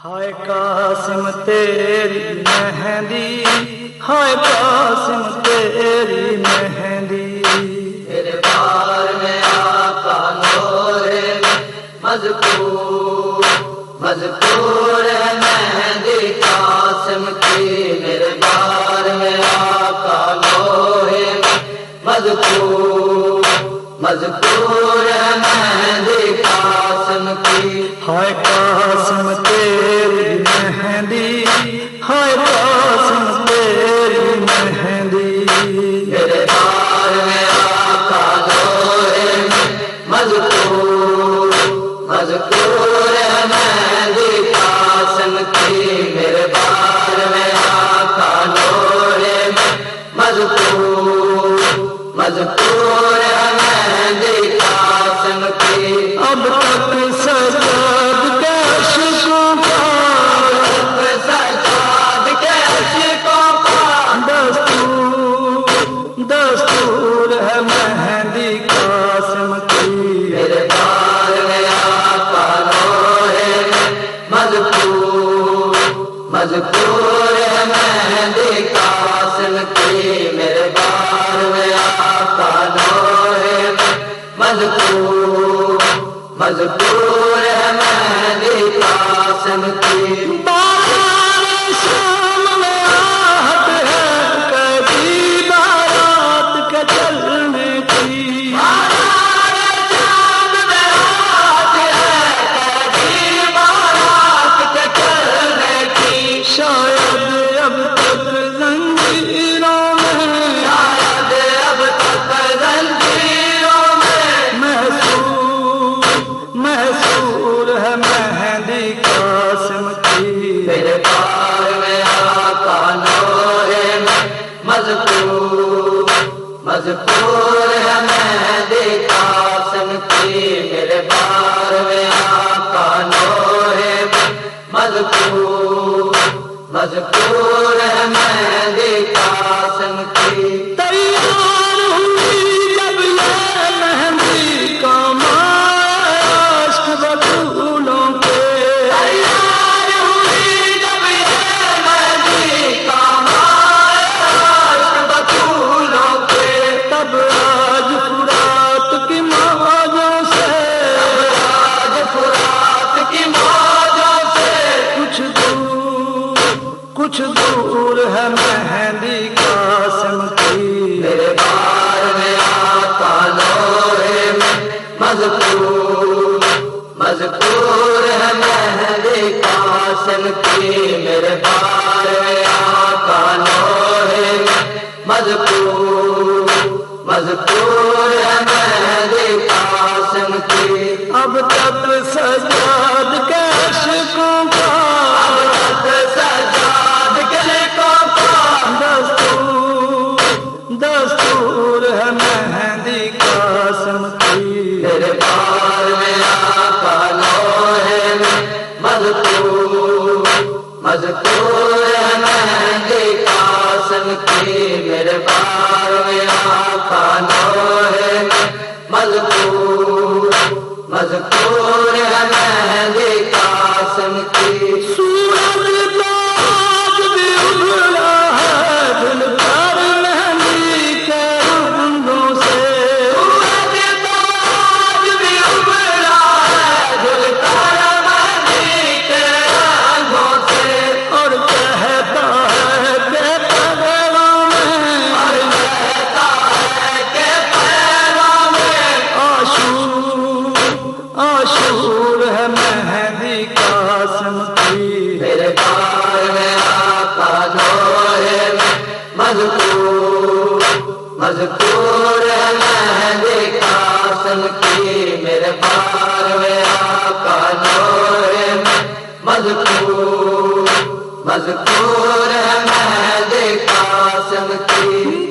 ہائے قاسم تیری مہندی ہائے قاسم تیری مہندی میرے بار میں آقا نورے مذکور مذکور ہے مہندی قاسم کی میرے بار میں آقا نورے مذکور مذکور ہے مہندی قاسم کی ہائے رزق مذکور مذکور ہے مہدی قاسم کی۔ مذکور مذکور ہے دیکھا قاسم کی میرے پار میں آقا نورے مذکور مذکور کچھ دور ہے مہندی قاسم کی۔ میرے بار میں آقا نورے مذکور مذکور ہے مہندی قاسم کی۔ میرے بار میں آقا نورے مذکور مذکور ہے مہندی قاسم کی۔ اب تک سجاد مذکور مذکور ہے مہندی قاسم کی میرے بار میں آقا نورے مذکور مذکور ہے مذکور ہے قاسم کی۔ میرے بار میں آقا نورے مذکور مذکور ہے قاسم کی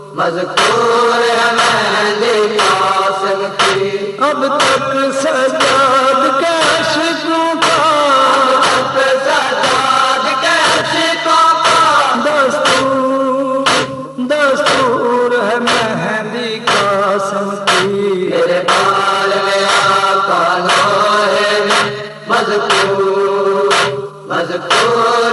مذکور ہے قاسم کی۔ اب تک سجاد کے عشقوں کا اب سجاد کے عشقوں کا۔ دستور دستور ہے مہندی قاسم کی۔ میرے بال میں آقا لوہے میں مذکور مذکور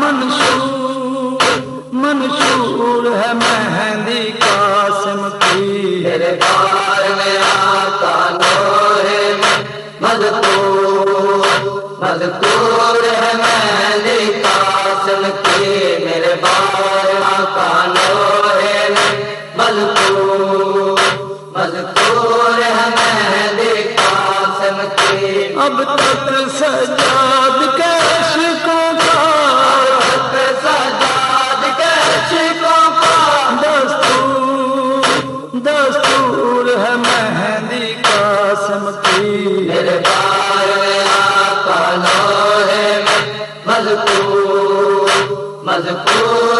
منشور منشور ہے مہندی قاسم کی۔ میرے بار میں آقا لوہے میں مذکور مذکور ہے اب تک سجاد کے عشقوں کا سجاد کے عشقوں کا دستور دستور ہے مہندی قاسم کی میرے بار مذکور مذکور۔